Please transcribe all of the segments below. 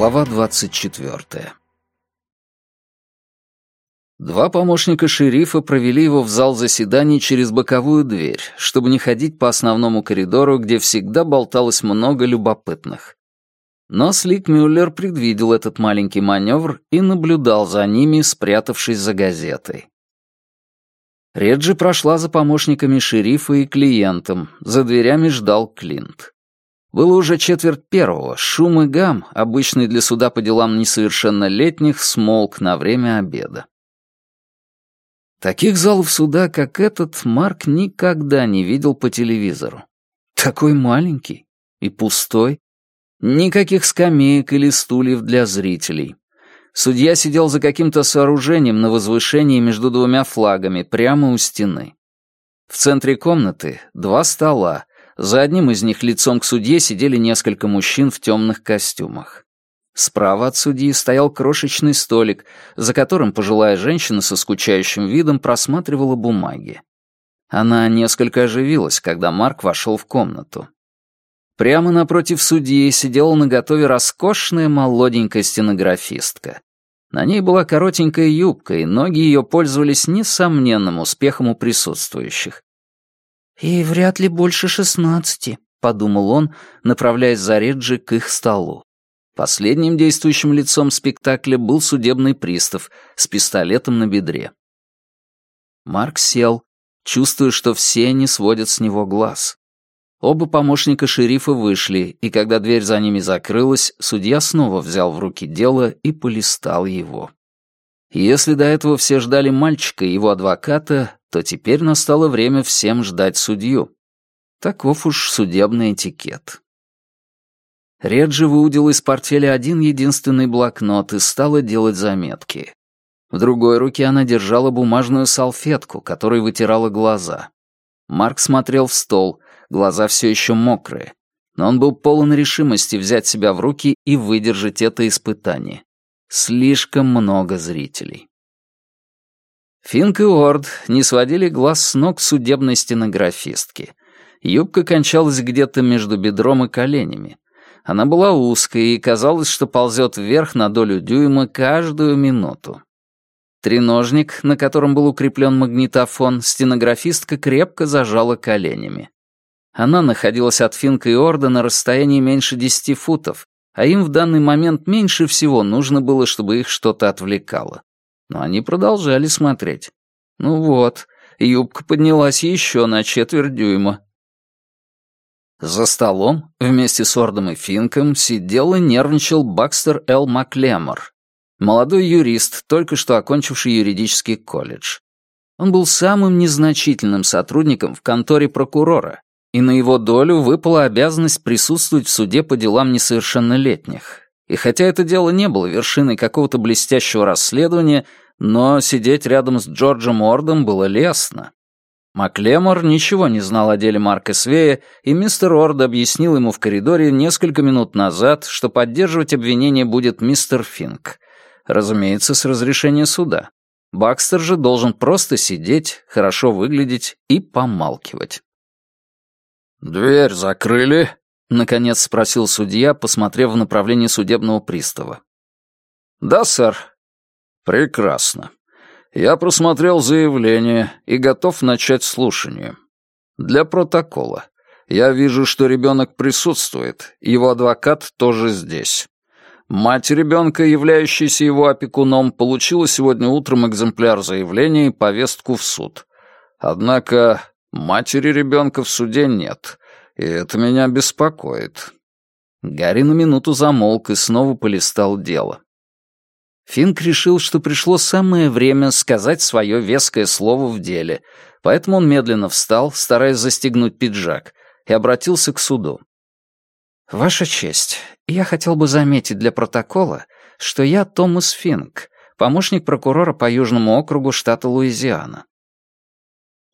Глава 24 Два помощника шерифа провели его в зал заседаний через боковую дверь, чтобы не ходить по основному коридору, где всегда болталось много любопытных. Но Слик Мюллер предвидел этот маленький маневр и наблюдал за ними, спрятавшись за газетой. Реджи прошла за помощниками шерифа и клиентом, за дверями ждал Клинт. Было уже четверть первого, шум и гам, обычный для суда по делам несовершеннолетних, смолк на время обеда. Таких залов суда, как этот, Марк никогда не видел по телевизору. Такой маленький и пустой. Никаких скамеек или стульев для зрителей. Судья сидел за каким-то сооружением на возвышении между двумя флагами, прямо у стены. В центре комнаты два стола. За одним из них лицом к судье сидели несколько мужчин в темных костюмах. Справа от судьи стоял крошечный столик, за которым пожилая женщина со скучающим видом просматривала бумаги. Она несколько оживилась, когда Марк вошел в комнату. Прямо напротив судьи сидела наготове роскошная молоденькая стенографистка. На ней была коротенькая юбка, и ноги ее пользовались несомненным успехом у присутствующих. «И вряд ли больше шестнадцати», — подумал он, направляясь за Реджи к их столу. Последним действующим лицом спектакля был судебный пристав с пистолетом на бедре. Марк сел, чувствуя, что все они сводят с него глаз. Оба помощника шерифа вышли, и когда дверь за ними закрылась, судья снова взял в руки дело и полистал его. Если до этого все ждали мальчика и его адвоката, то теперь настало время всем ждать судью. Таков уж судебный этикет. Реджи выудила из портфеля один единственный блокнот и стала делать заметки. В другой руке она держала бумажную салфетку, которой вытирала глаза. Марк смотрел в стол, глаза все еще мокрые. Но он был полон решимости взять себя в руки и выдержать это испытание. Слишком много зрителей. Финк и Уорд не сводили глаз с ног судебной стенографистки. Юбка кончалась где-то между бедром и коленями. Она была узкой и казалось, что ползет вверх на долю дюйма каждую минуту. Треножник, на котором был укреплен магнитофон, стенографистка крепко зажала коленями. Она находилась от Финка и Орда на расстоянии меньше десяти футов, а им в данный момент меньше всего нужно было, чтобы их что-то отвлекало. Но они продолжали смотреть. Ну вот, юбка поднялась еще на четверть дюйма. За столом вместе с Ордом и Финком сидел и нервничал Бакстер Эл Маклемор, молодой юрист, только что окончивший юридический колледж. Он был самым незначительным сотрудником в конторе прокурора, и на его долю выпала обязанность присутствовать в суде по делам несовершеннолетних. И хотя это дело не было вершиной какого-то блестящего расследования, но сидеть рядом с Джорджем Ордом было лестно. Маклемор ничего не знал о деле Марка Свея, и мистер Орд объяснил ему в коридоре несколько минут назад, что поддерживать обвинение будет мистер Финк. Разумеется, с разрешения суда. Бакстер же должен просто сидеть, хорошо выглядеть и помалкивать. «Дверь закрыли?» — наконец спросил судья, посмотрев в направлении судебного пристава. «Да, сэр». «Прекрасно. Я просмотрел заявление и готов начать слушание. Для протокола. Я вижу, что ребенок присутствует, его адвокат тоже здесь. Мать ребенка, являющаяся его опекуном, получила сегодня утром экземпляр заявления и повестку в суд. Однако матери ребенка в суде нет, и это меня беспокоит. Гарри на минуту замолк и снова полистал дело. Финк решил, что пришло самое время сказать свое веское слово в деле, поэтому он медленно встал, стараясь застегнуть пиджак, и обратился к суду. «Ваша честь, я хотел бы заметить для протокола, что я Томас Финк, помощник прокурора по Южному округу штата Луизиана».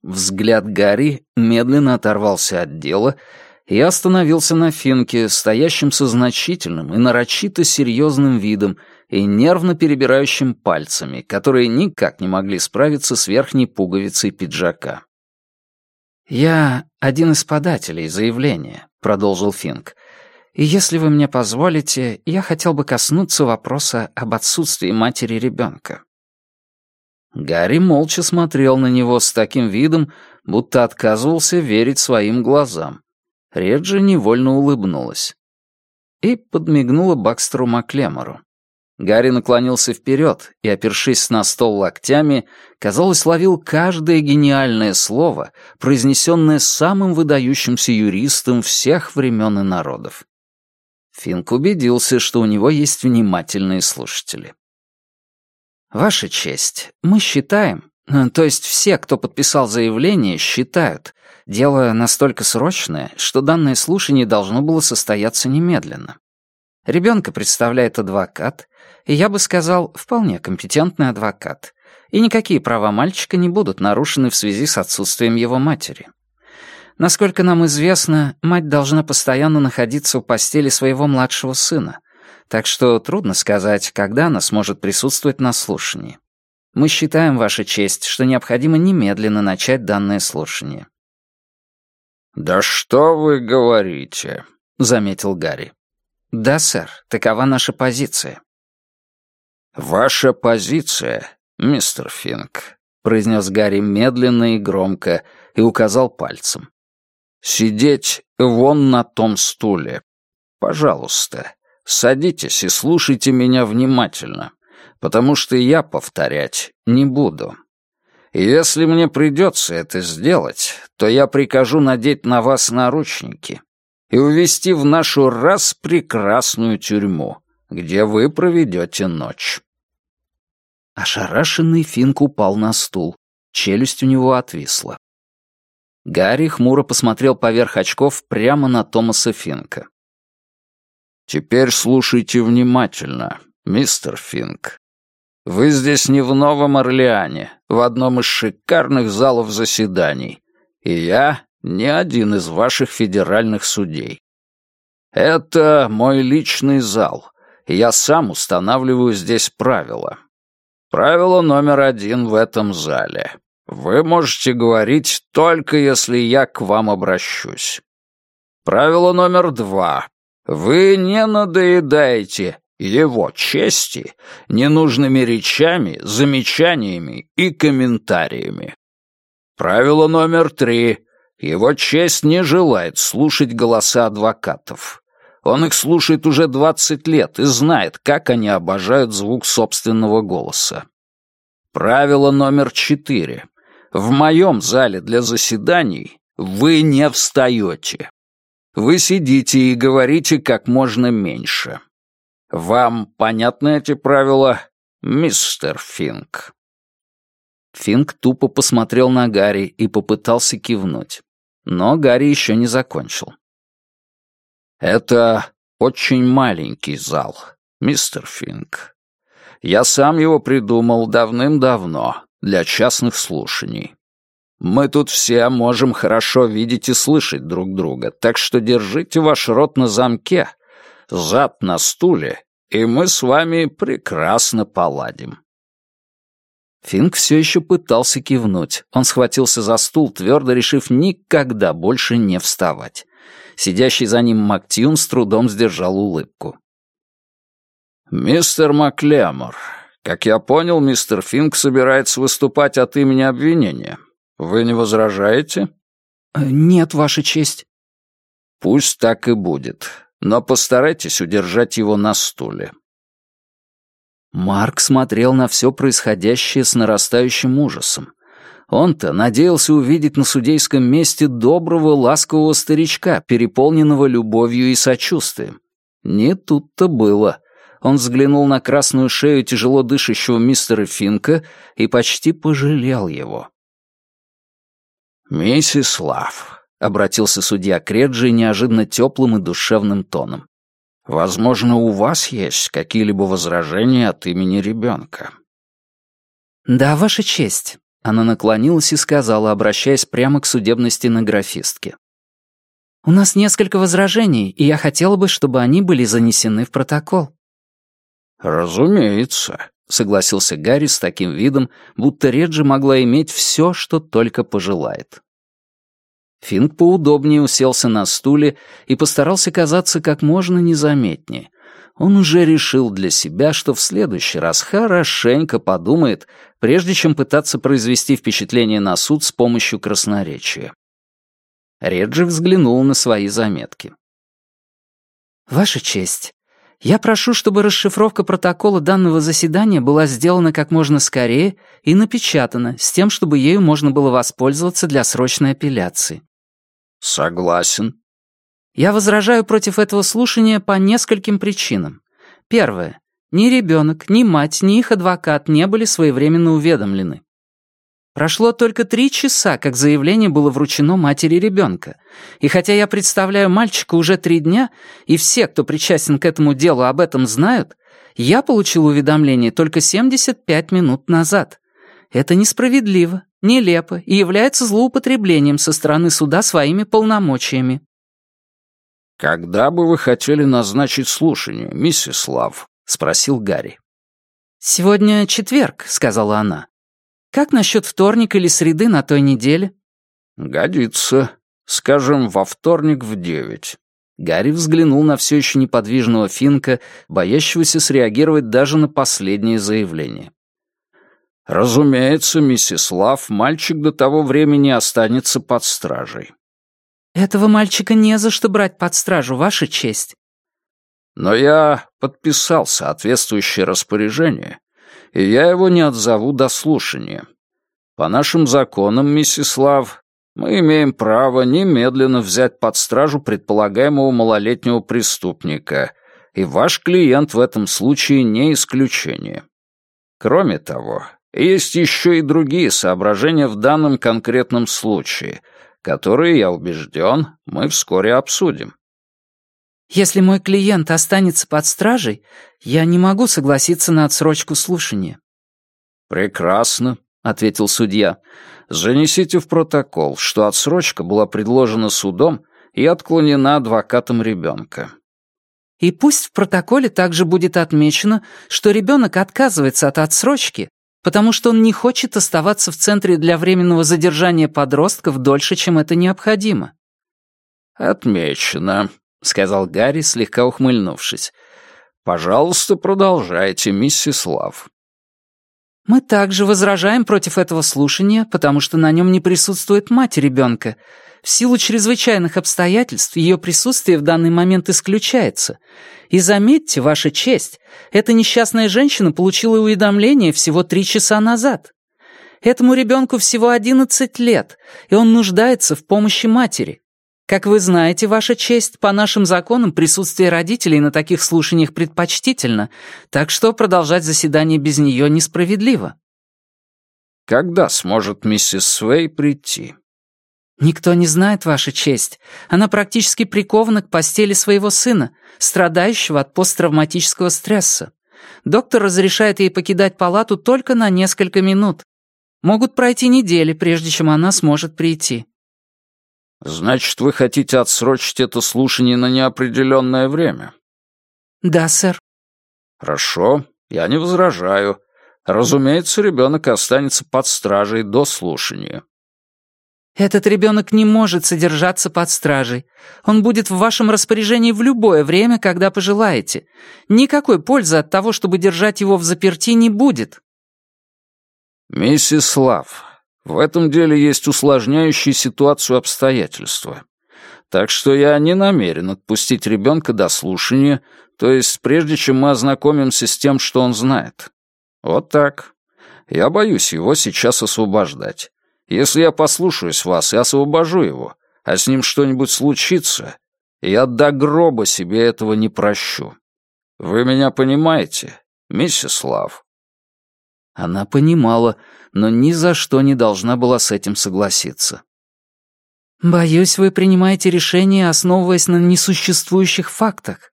Взгляд Гарри медленно оторвался от дела и остановился на Финке, стоящем со значительным и нарочито серьезным видом, и нервно перебирающим пальцами, которые никак не могли справиться с верхней пуговицей пиджака. «Я один из подателей заявления», — продолжил Финк. И если вы мне позволите, я хотел бы коснуться вопроса об отсутствии матери ребенка. Гарри молча смотрел на него с таким видом, будто отказывался верить своим глазам. Реджи невольно улыбнулась. И подмигнула Бакстеру Маклемору. Гарри наклонился вперед и, опершись на стол локтями, казалось, ловил каждое гениальное слово, произнесенное самым выдающимся юристом всех времен и народов. Финк убедился, что у него есть внимательные слушатели. «Ваша честь, мы считаем, э, то есть все, кто подписал заявление, считают, дело настолько срочное, что данное слушание должно было состояться немедленно. Ребенка представляет адвокат, и я бы сказал, вполне компетентный адвокат. И никакие права мальчика не будут нарушены в связи с отсутствием его матери. Насколько нам известно, мать должна постоянно находиться у постели своего младшего сына, так что трудно сказать, когда она сможет присутствовать на слушании. Мы считаем, Ваша честь, что необходимо немедленно начать данное слушание». «Да что вы говорите?» — заметил Гарри. «Да, сэр, такова наша позиция». «Ваша позиция, мистер Финк», — произнес Гарри медленно и громко и указал пальцем. «Сидеть вон на том стуле. Пожалуйста, садитесь и слушайте меня внимательно, потому что я повторять не буду. И если мне придется это сделать, то я прикажу надеть на вас наручники и увести в нашу раз прекрасную тюрьму, где вы проведете ночь». Ошарашенный Финк упал на стул. Челюсть у него отвисла. Гарри хмуро посмотрел поверх очков прямо на Томаса Финка. «Теперь слушайте внимательно, мистер Финк. Вы здесь не в Новом Орлеане, в одном из шикарных залов заседаний, и я не один из ваших федеральных судей. Это мой личный зал, и я сам устанавливаю здесь правила. Правило номер один в этом зале. Вы можете говорить только если я к вам обращусь. Правило номер два. Вы не надоедаете его чести ненужными речами, замечаниями и комментариями. Правило номер три. Его честь не желает слушать голоса адвокатов. Он их слушает уже двадцать лет и знает, как они обожают звук собственного голоса. Правило номер четыре. В моем зале для заседаний вы не встаете. Вы сидите и говорите как можно меньше. Вам понятны эти правила, мистер Финк?» Финк тупо посмотрел на Гарри и попытался кивнуть. Но Гарри еще не закончил. «Это очень маленький зал, мистер Финк. Я сам его придумал давным-давно, для частных слушаний. Мы тут все можем хорошо видеть и слышать друг друга, так что держите ваш рот на замке, зад на стуле, и мы с вами прекрасно поладим». Финк все еще пытался кивнуть. Он схватился за стул, твердо решив никогда больше не вставать. Сидящий за ним Мактьюн с трудом сдержал улыбку. «Мистер Маклемор, как я понял, мистер Финк собирается выступать от имени обвинения. Вы не возражаете?» «Э, «Нет, Ваша честь». «Пусть так и будет, но постарайтесь удержать его на стуле». Марк смотрел на все происходящее с нарастающим ужасом. Он-то надеялся увидеть на судейском месте доброго, ласкового старичка, переполненного любовью и сочувствием. Не тут-то было. Он взглянул на красную шею тяжело дышащего мистера Финка и почти пожалел его. «Миссис Лав», — обратился судья к Реджи неожиданно теплым и душевным тоном, «возможно, у вас есть какие-либо возражения от имени ребенка?» «Да, Ваша честь», она наклонилась и сказала, обращаясь прямо к судебной стенографистке. «У нас несколько возражений, и я хотела бы, чтобы они были занесены в протокол». «Разумеется», — согласился Гарри с таким видом, будто Реджи могла иметь все, что только пожелает. Финк поудобнее уселся на стуле и постарался казаться как можно незаметнее. Он уже решил для себя, что в следующий раз хорошенько подумает, прежде чем пытаться произвести впечатление на суд с помощью красноречия. Реджи взглянул на свои заметки. «Ваша честь, я прошу, чтобы расшифровка протокола данного заседания была сделана как можно скорее и напечатана, с тем, чтобы ею можно было воспользоваться для срочной апелляции. Согласен. Я возражаю против этого слушания по нескольким причинам. Первое. Ни ребенок, ни мать, ни их адвокат не были своевременно уведомлены. Прошло только три часа, как заявление было вручено матери ребенка. И хотя я представляю мальчика уже три дня, и все, кто причастен к этому делу, об этом знают, я получил уведомление только 75 минут назад. Это несправедливо, нелепо и является злоупотреблением со стороны суда своими полномочиями. «Когда бы вы хотели назначить слушание, миссис Лав?» — спросил Гарри. «Сегодня четверг», — сказала она. Как насчет вторника или среды на той неделе?» «Годится. Скажем, во вторник в девять». Гарри взглянул на все еще неподвижного Финка, боящегося среагировать даже на последнее заявление. «Разумеется, миссис Лав, мальчик до того времени останется под стражей». «Этого мальчика не за что брать под стражу, Ваша честь». «Но я подписал соответствующее распоряжение, и я его не отзову до слушания. По нашим законам, миссис Лав, мы имеем право немедленно взять под стражу предполагаемого малолетнего преступника, и ваш клиент в этом случае не исключение. Кроме того, есть еще и другие соображения в данном конкретном случае, которые, я убежден, мы вскоре обсудим. Если мой клиент останется под стражей, я не могу согласиться на отсрочку слушания». «Прекрасно», — ответил судья. «Занесите в протокол, что отсрочка была предложена судом и отклонена адвокатом ребенка». «И пусть в протоколе также будет отмечено, что ребенок отказывается от отсрочки, потому что он не хочет оставаться в центре для временного задержания подростков дольше, чем это необходимо». «Отмечено», — сказал Гарри, слегка ухмыльнувшись. «Пожалуйста, продолжайте, миссис Лав». «Мы также возражаем против этого слушания, потому что на нем не присутствует мать ребенка. В силу чрезвычайных обстоятельств ее присутствие в данный момент исключается. И заметьте, Ваша честь, эта несчастная женщина получила уведомление всего три часа назад. Этому ребенку всего одиннадцать лет, и он нуждается в помощи матери. Как вы знаете, Ваша честь, по нашим законам присутствие родителей на таких слушаниях предпочтительно, так что продолжать заседание без нее несправедливо». «Когда сможет миссис Свей прийти?» «Никто не знает, Ваша честь. Она практически прикована к постели своего сына, страдающего от посттравматического стресса. Доктор разрешает ей покидать палату только на несколько минут. Могут пройти недели, прежде чем она сможет прийти». «Значит, вы хотите отсрочить это слушание на неопределенное время?» «Да, сэр». «Хорошо, я не возражаю. Разумеется, ребенок останется под стражей до слушания». «Этот ребенок не может содержаться под стражей. Он будет в вашем распоряжении в любое время, когда пожелаете. Никакой пользы от того, чтобы держать его в заперти, не будет». «Миссис Лав, в этом деле есть усложняющие ситуацию обстоятельства. Так что я не намерен отпустить ребенка до слушания, то есть прежде чем мы ознакомимся с тем, что он знает. Вот так. Я боюсь его сейчас освобождать. Если я послушаюсь вас и освобожу его, а с ним что-нибудь случится, я до гроба себе этого не прощу. Вы меня понимаете, миссис Лав?» Она понимала, но ни за что не должна была с этим согласиться. «Боюсь, вы принимаете решение, основываясь на несуществующих фактах».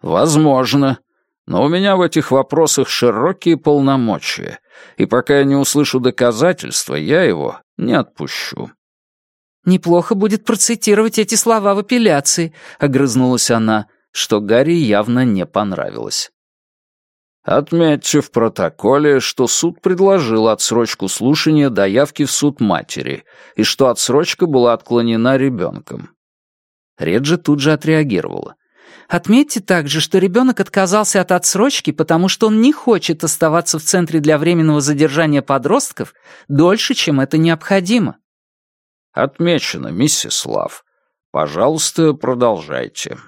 «Возможно. Но у меня в этих вопросах широкие полномочия, и пока я не услышу доказательства, я его не отпущу». «Неплохо будет процитировать эти слова в апелляции», — огрызнулась она, что Гарри явно не понравилось. Отметьте в протоколе, что суд предложил отсрочку слушания до явки в суд матери и что отсрочка была отклонена ребенком. Реджи тут же отреагировала. Отметьте также, что ребенок отказался от отсрочки, потому что он не хочет оставаться в Центре для временного задержания подростков дольше, чем это необходимо. Отмечено, миссис Лав. Пожалуйста, продолжайте.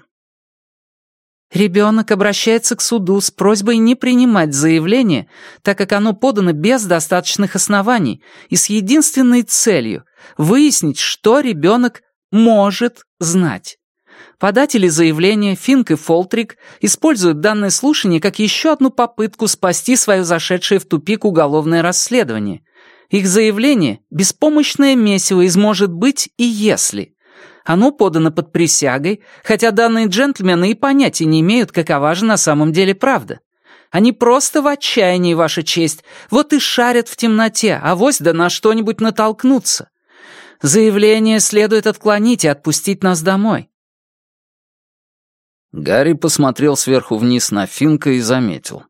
Ребенок обращается к суду с просьбой не принимать заявление, так как оно подано без достаточных оснований и с единственной целью — выяснить, что ребенок может знать. Податели заявления Финк и Фолтрик используют данное слушание как еще одну попытку спасти свое зашедшее в тупик уголовное расследование. Их заявление — беспомощное месиво из «может быть» и «если». Оно подано под присягой, хотя данные джентльмены и понятия не имеют, какова же на самом деле правда. Они просто в отчаянии, Ваша честь, вот и шарят в темноте, а вось да на что-нибудь натолкнуться. Заявление следует отклонить и отпустить нас домой». Гарри посмотрел сверху вниз на Финка и заметил.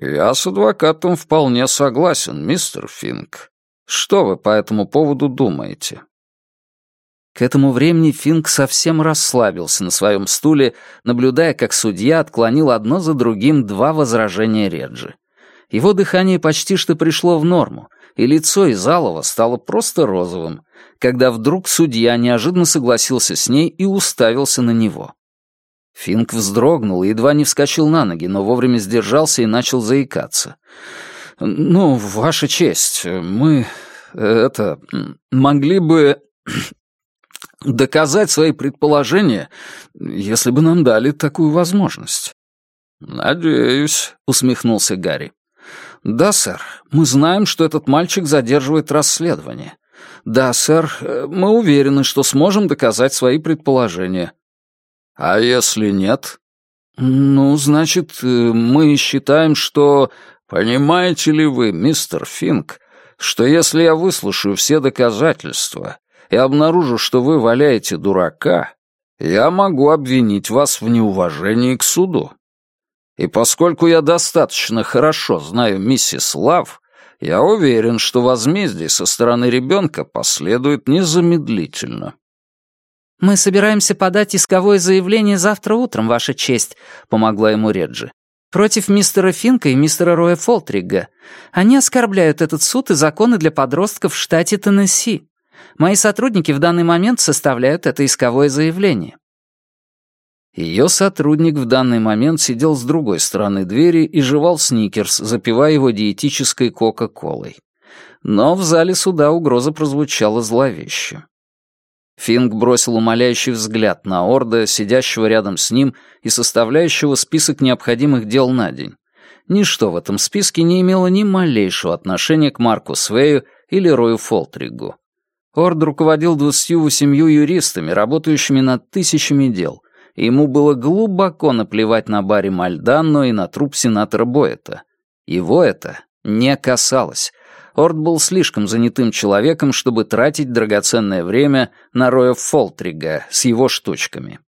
«Я с адвокатом вполне согласен, мистер Финк. Что вы по этому поводу думаете?» К этому времени Финк совсем расслабился на своем стуле, наблюдая, как судья отклонил одно за другим два возражения Реджи. Его дыхание почти что пришло в норму, и лицо Изалова стало просто розовым, когда вдруг судья неожиданно согласился с ней и уставился на него. Финк вздрогнул и едва не вскочил на ноги, но вовремя сдержался и начал заикаться. «Ну, ваша честь, мы... это... могли бы доказать свои предположения, если бы нам дали такую возможность». «Надеюсь», — усмехнулся Гарри. «Да, сэр, мы знаем, что этот мальчик задерживает расследование. Да, сэр, мы уверены, что сможем доказать свои предположения». «А если нет?» «Ну, значит, мы считаем, что...» «Понимаете ли вы, мистер Финк, что если я выслушаю все доказательства и обнаружу, что вы валяете дурака, я могу обвинить вас в неуважении к суду. И поскольку я достаточно хорошо знаю миссис Лав, я уверен, что возмездие со стороны ребенка последует незамедлительно». «Мы собираемся подать исковое заявление завтра утром, Ваша честь», — помогла ему Реджи. «Против мистера Финка и мистера Роя Фолтрига. Они оскорбляют этот суд и законы для подростков в штате Теннесси. Мои сотрудники в данный момент составляют это исковое заявление». Ее сотрудник в данный момент сидел с другой стороны двери и жевал сникерс, запивая его диетической кока-колой. Но в зале суда угроза прозвучала зловеще. Финк бросил умоляющий взгляд на Орда, сидящего рядом с ним и составляющего список необходимых дел на день. Ничто в этом списке не имело ни малейшего отношения к Марку Свею или Рою Фолтригу. Орд руководил двадцатью восемью юристами, работающими над тысячами дел, ему было глубоко наплевать на Барри Мальданно и на труп сенатора Боэта. Его это не касалось. Орд был слишком занятым человеком, чтобы тратить драгоценное время на Роя Фолтрига с его штучками.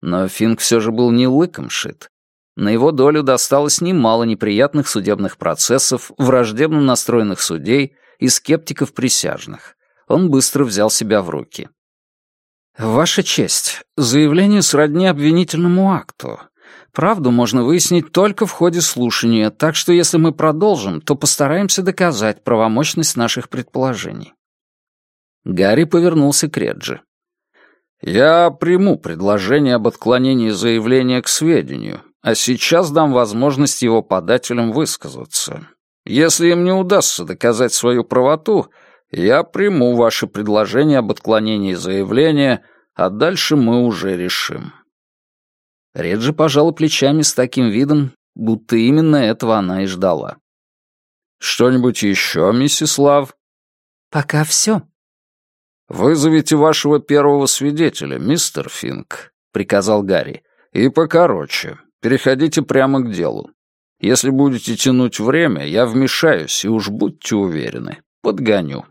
Но Финк все же был не лыком шит. На его долю досталось немало неприятных судебных процессов, враждебно настроенных судей и скептиков присяжных он быстро взял себя в руки. «Ваша честь, заявление сродни обвинительному акту. Правду можно выяснить только в ходе слушания, так что если мы продолжим, то постараемся доказать правомощность наших предположений». Гарри повернулся к Реджи. «Я приму предложение об отклонении заявления к сведению, а сейчас дам возможность его подателям высказаться. Если им не удастся доказать свою правоту, я приму ваше предложение об отклонении заявления, а дальше мы уже решим». Реджи пожала плечами с таким видом, будто именно этого она и ждала. «Что-нибудь еще, миссис Лав?» «Пока все». «Вызовите вашего первого свидетеля, мистер Финк», — приказал Гарри. «И покороче. Переходите прямо к делу. Если будете тянуть время, я вмешаюсь, и уж будьте уверены, подгоню».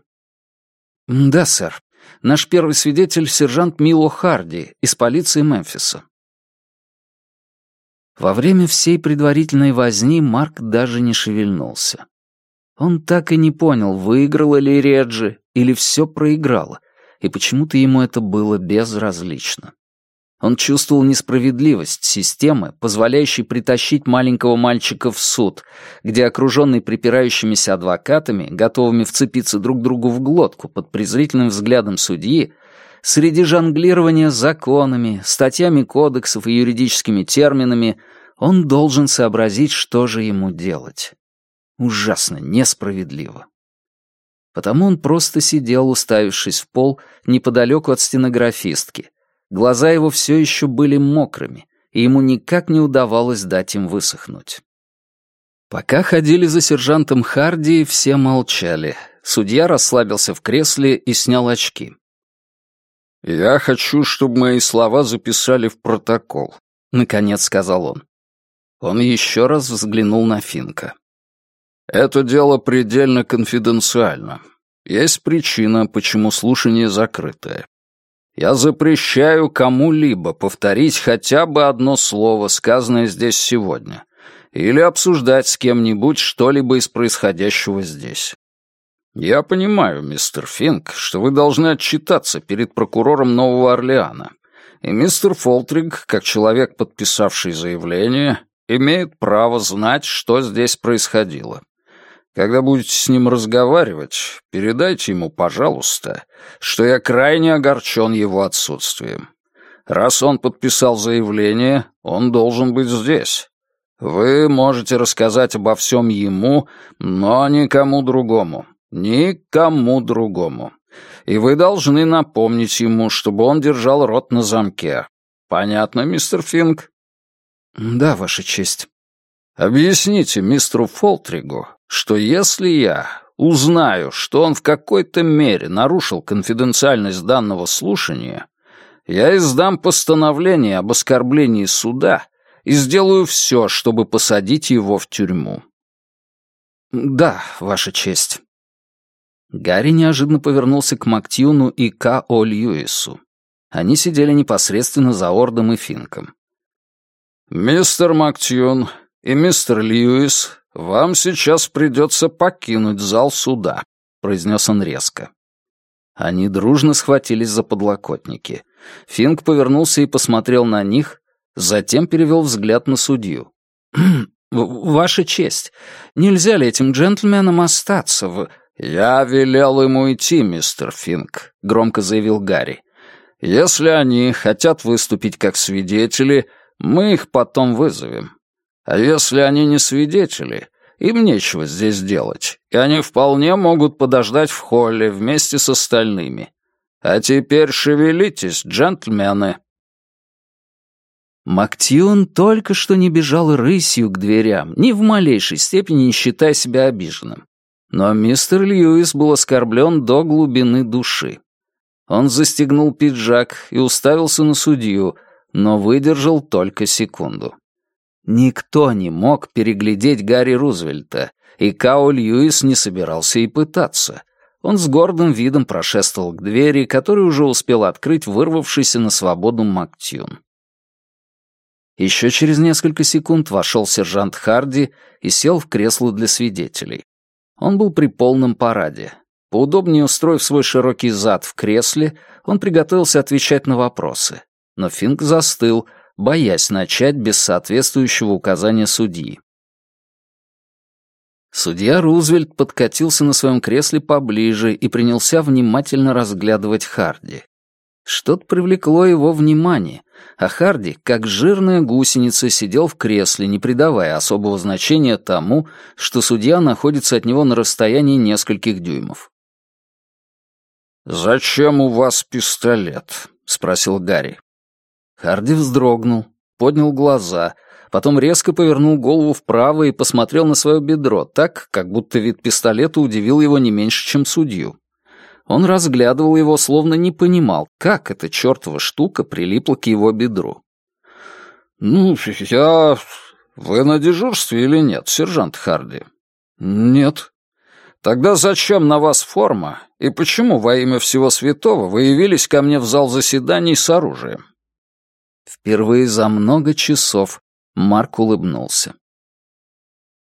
«Да, сэр. Наш первый свидетель — сержант Мило Харди из полиции Мемфиса». Во время всей предварительной возни Марк даже не шевельнулся. Он так и не понял, выиграла ли Реджи или все проиграла, и почему-то ему это было безразлично. Он чувствовал несправедливость системы, позволяющей притащить маленького мальчика в суд, где, окруженный припирающимися адвокатами, готовыми вцепиться друг другу в глотку под презрительным взглядом судьи, среди жонглирования законами, статьями кодексов и юридическими терминами, он должен сообразить, что же ему делать. Ужасно несправедливо. Потому он просто сидел, уставившись в пол, неподалеку от стенографистки. Глаза его все еще были мокрыми, и ему никак не удавалось дать им высохнуть. Пока ходили за сержантом Харди, все молчали. Судья расслабился в кресле и снял очки. «Я хочу, чтобы мои слова записали в протокол», — наконец сказал он. Он еще раз взглянул на Финка. Это дело предельно конфиденциально. Есть причина, почему слушание закрытое. Я запрещаю кому-либо повторить хотя бы одно слово, сказанное здесь сегодня, или обсуждать с кем-нибудь что-либо из происходящего здесь. Я понимаю, мистер Финк, что вы должны отчитаться перед прокурором Нового Орлеана, и мистер Фолтриг, как человек, подписавший заявление, имеет право знать, что здесь происходило. Когда будете с ним разговаривать, передайте ему, пожалуйста, что я крайне огорчен его отсутствием. Раз он подписал заявление, он должен быть здесь. Вы можете рассказать обо всем ему, но никому другому. Никому другому. И вы должны напомнить ему, чтобы он держал рот на замке. Понятно, мистер Финк? Да, Ваша честь. Объясните мистеру Фолтригу, что если я узнаю, что он в какой-то мере нарушил конфиденциальность данного слушания, я издам постановление об оскорблении суда и сделаю все, чтобы посадить его в тюрьму. Да, Ваша честь. Гарри неожиданно повернулся к Мактьюну и К.О. Льюису. Они сидели непосредственно за Ордом и Финком. «Мистер Мактьюн и мистер Льюис «Вам сейчас придется покинуть зал суда», — произнес он резко. Они дружно схватились за подлокотники. Финк повернулся и посмотрел на них, затем перевел взгляд на судью. «Ваша честь, нельзя ли этим джентльменам остаться в...» «Я велел ему идти, мистер Финк», — громко заявил Гарри. «Если они хотят выступить как свидетели, мы их потом вызовем. А если они не свидетели, им нечего здесь делать, и они вполне могут подождать в холле вместе с остальными. А теперь шевелитесь, джентльмены». Мактион только что не бежал рысью к дверям, ни в малейшей степени не считая себя обиженным. Но мистер Льюис был оскорблен до глубины души. Он застегнул пиджак и уставился на судью, но выдержал только секунду. Никто не мог переглядеть Гарри Рузвельта, и Као Льюис не собирался и пытаться. Он с гордым видом прошествовал к двери, которую уже успел открыть вырвавшийся на свободу Мактюн. Еще через несколько секунд вошел сержант Харди и сел в кресло для свидетелей. Он был при полном параде. Поудобнее устроив свой широкий зад в кресле, он приготовился отвечать на вопросы. Но Финк застыл, боясь начать без соответствующего указания судьи. Судья Рузвельт подкатился на своем кресле поближе и принялся внимательно разглядывать Харди. Что-то привлекло его внимание, а Харди, как жирная гусеница, сидел в кресле, не придавая особого значения тому, что судья находится от него на расстоянии нескольких дюймов. «Зачем у вас пистолет?» — спросил Гарри. Харди вздрогнул, поднял глаза, потом резко повернул голову вправо и посмотрел на свое бедро так, как будто вид пистолета удивил его не меньше, чем судью. Он разглядывал его, словно не понимал, как эта чертова штука прилипла к его бедру. «Ну, я... Вы на дежурстве или нет, сержант Харди?» «Нет». «Тогда зачем на вас форма, и почему во имя всего святого вы явились ко мне в зал заседаний с оружием?» Впервые за много часов Марк улыбнулся.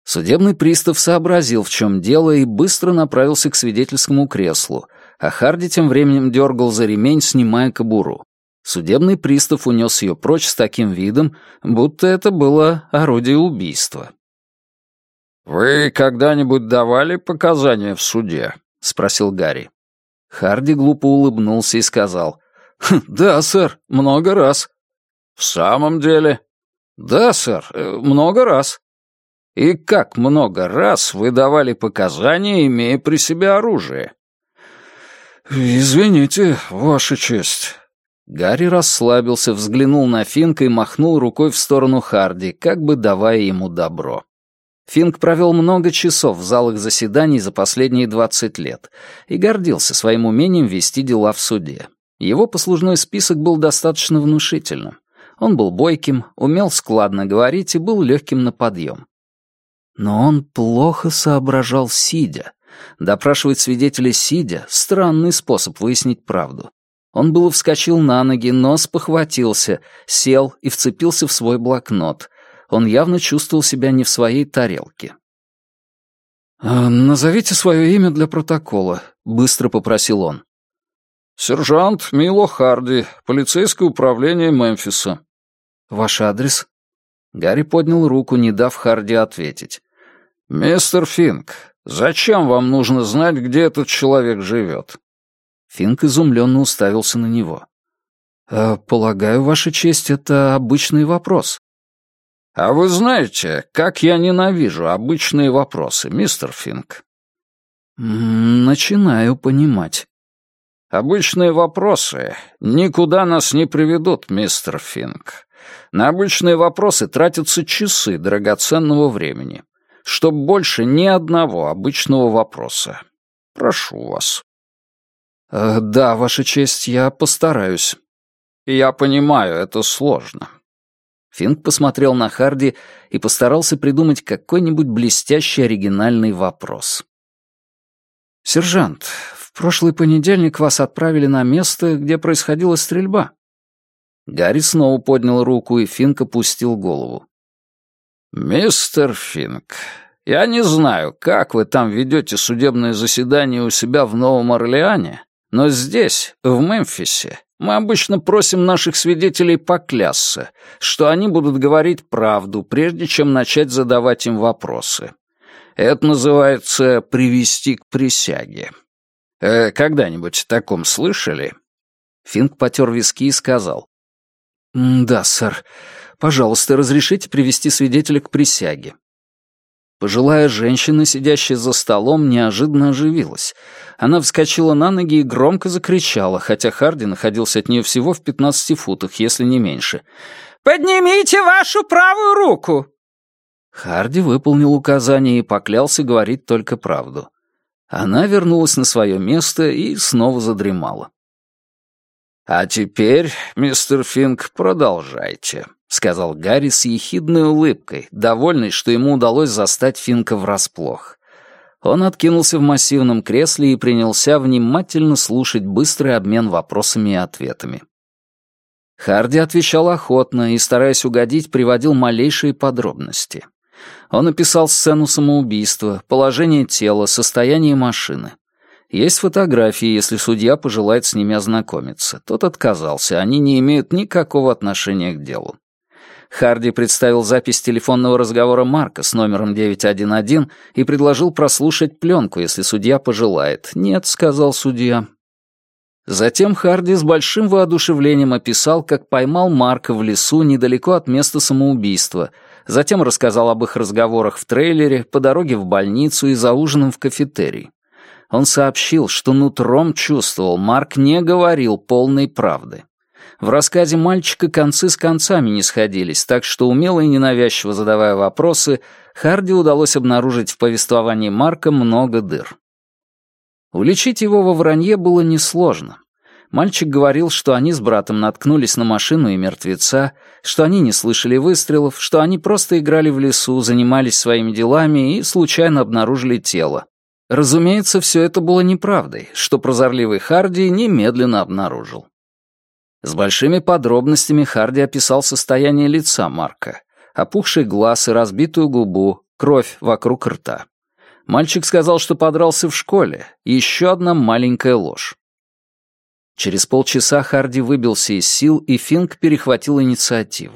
Судебный пристав сообразил, в чем дело, и быстро направился к свидетельскому креслу, а Харди тем временем дергал за ремень, снимая кобуру. Судебный пристав унес ее прочь с таким видом, будто это было орудие убийства. «Вы когда-нибудь давали показания в суде?» — спросил Гарри. Харди глупо улыбнулся и сказал. «Хм, «Да, сэр, много раз». «В самом деле?» «Да, сэр, э, много раз». И как много раз вы давали показания, имея при себе оружие? «Извините, Ваша честь». Гарри расслабился, взглянул на Финка и махнул рукой в сторону Харди, как бы давая ему добро. Финк провел много часов в залах заседаний за последние 20 лет и гордился своим умением вести дела в суде. Его послужной список был достаточно внушительным. Он был бойким, умел складно говорить и был легким на подъем. Но он плохо соображал сидя. Допрашивать свидетеля сидя — странный способ выяснить правду. Он было вскочил на ноги, но спохватился, сел и вцепился в свой блокнот. Он явно чувствовал себя не в своей тарелке. «А, «Назовите свое имя для протокола», — быстро попросил он. «Сержант Мило Харди, полицейское управление Мемфиса». «Ваш адрес?» Гарри поднял руку, не дав Харди ответить. «Мистер Финк, зачем вам нужно знать, где этот человек живет?» Финк изумленно уставился на него. «Э, «Полагаю, Ваша честь, это обычный вопрос». «А вы знаете, как я ненавижу обычные вопросы, мистер Финк?» «Начинаю понимать». «Обычные вопросы никуда нас не приведут, мистер Финк. На обычные вопросы тратятся часы драгоценного времени чтобы больше ни одного обычного вопроса. Прошу вас». Э, «Да, Ваша честь, я постараюсь». «Я понимаю, это сложно». Финк посмотрел на Харди и постарался придумать какой-нибудь блестящий оригинальный вопрос. «Сержант, прошлый понедельник вас отправили на место, где происходила стрельба». Гарри снова поднял руку, и Финк опустил голову. «Мистер Финк, я не знаю, как вы там ведете судебное заседание у себя в Новом Орлеане, но здесь, в Мемфисе, мы обычно просим наших свидетелей поклясться, что они будут говорить правду, прежде чем начать задавать им вопросы. Это называется «привести к присяге». Э, Когда-нибудь о таком слышали?» Финк потер виски и сказал. «Да, сэр. Пожалуйста, разрешите привести свидетеля к присяге». Пожилая женщина, сидящая за столом, неожиданно оживилась. Она вскочила на ноги и громко закричала, хотя Харди находился от нее всего в пятнадцати футах, если не меньше. «Поднимите вашу правую руку!» Харди выполнил указание и поклялся говорить только правду. Она вернулась на свое место и снова задремала. «А теперь, мистер Финк, продолжайте», — сказал Гарри с ехидной улыбкой, довольный, что ему удалось застать Финка врасплох. Он откинулся в массивном кресле и принялся внимательно слушать быстрый обмен вопросами и ответами. Харди отвечал охотно и, стараясь угодить, приводил малейшие подробности. Он описал сцену самоубийства, положение тела, состояние машины. Есть фотографии, если судья пожелает с ними ознакомиться. Тот отказался, они не имеют никакого отношения к делу. Харди представил запись телефонного разговора Марка с номером 911 и предложил прослушать пленку, если судья пожелает. «Нет», — сказал судья. Затем Харди с большим воодушевлением описал, как поймал Марка в лесу недалеко от места самоубийства, затем рассказал об их разговорах в трейлере, по дороге в больницу и за ужином в кафетерий он сообщил, что нутром чувствовал, Марк не говорил полной правды. В рассказе мальчика концы с концами не сходились, так что умело и ненавязчиво задавая вопросы, Харди удалось обнаружить в повествовании Марка много дыр. Уличить его во вранье было несложно. Мальчик говорил, что они с братом наткнулись на машину и мертвеца, что они не слышали выстрелов, что они просто играли в лесу, занимались своими делами и случайно обнаружили тело. Разумеется, все это было неправдой, что прозорливый Харди немедленно обнаружил. С большими подробностями Харди описал состояние лица Марка. опухший глаз и разбитую губу, кровь вокруг рта. Мальчик сказал, что подрался в школе. Еще одна маленькая ложь. Через полчаса Харди выбился из сил, и Финк перехватил инициативу.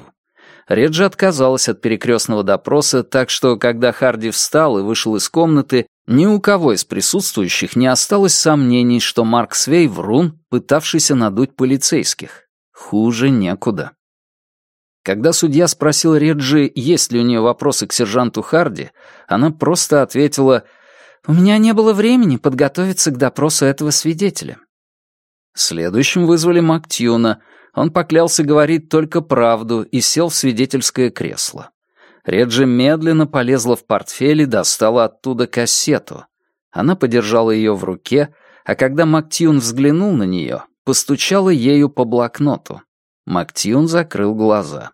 Реджи отказалась от перекрестного допроса, так что, когда Харди встал и вышел из комнаты, ни у кого из присутствующих не осталось сомнений, что Марк Свей врун, пытавшийся надуть полицейских. Хуже некуда. Когда судья спросил Реджи, есть ли у нее вопросы к сержанту Харди, она просто ответила «У меня не было времени подготовиться к допросу этого свидетеля». Следующим вызвали Мактьюна. Он поклялся говорить только правду и сел в свидетельское кресло. Реджи медленно полезла в портфель и достала оттуда кассету. Она подержала ее в руке, а когда Мактьюн взглянул на нее, постучала ею по блокноту. Мактьюн закрыл глаза.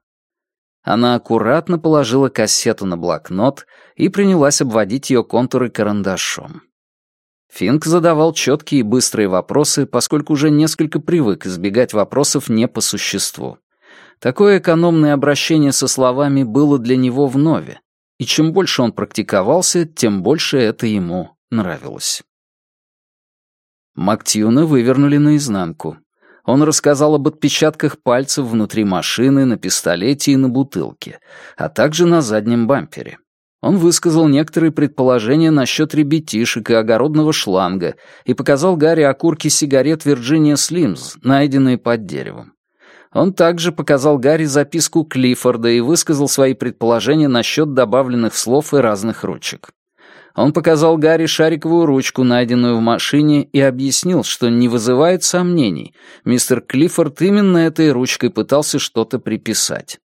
Она аккуратно положила кассету на блокнот и принялась обводить ее контуры карандашом. Финк задавал четкие и быстрые вопросы, поскольку уже несколько привык избегать вопросов не по существу. Такое экономное обращение со словами было для него вновь, и чем больше он практиковался, тем больше это ему нравилось. Мактьюна вывернули наизнанку. Он рассказал об отпечатках пальцев внутри машины, на пистолете и на бутылке, а также на заднем бампере. Он высказал некоторые предположения насчет ребятишек и огородного шланга и показал Гарри окурки сигарет Virginia Slims, найденные под деревом. Он также показал Гарри записку Клиффорда и высказал свои предположения насчет добавленных слов и разных ручек. Он показал Гарри шариковую ручку, найденную в машине, и объяснил, что не вызывает сомнений. Мистер Клиффорд именно этой ручкой пытался что-то приписать.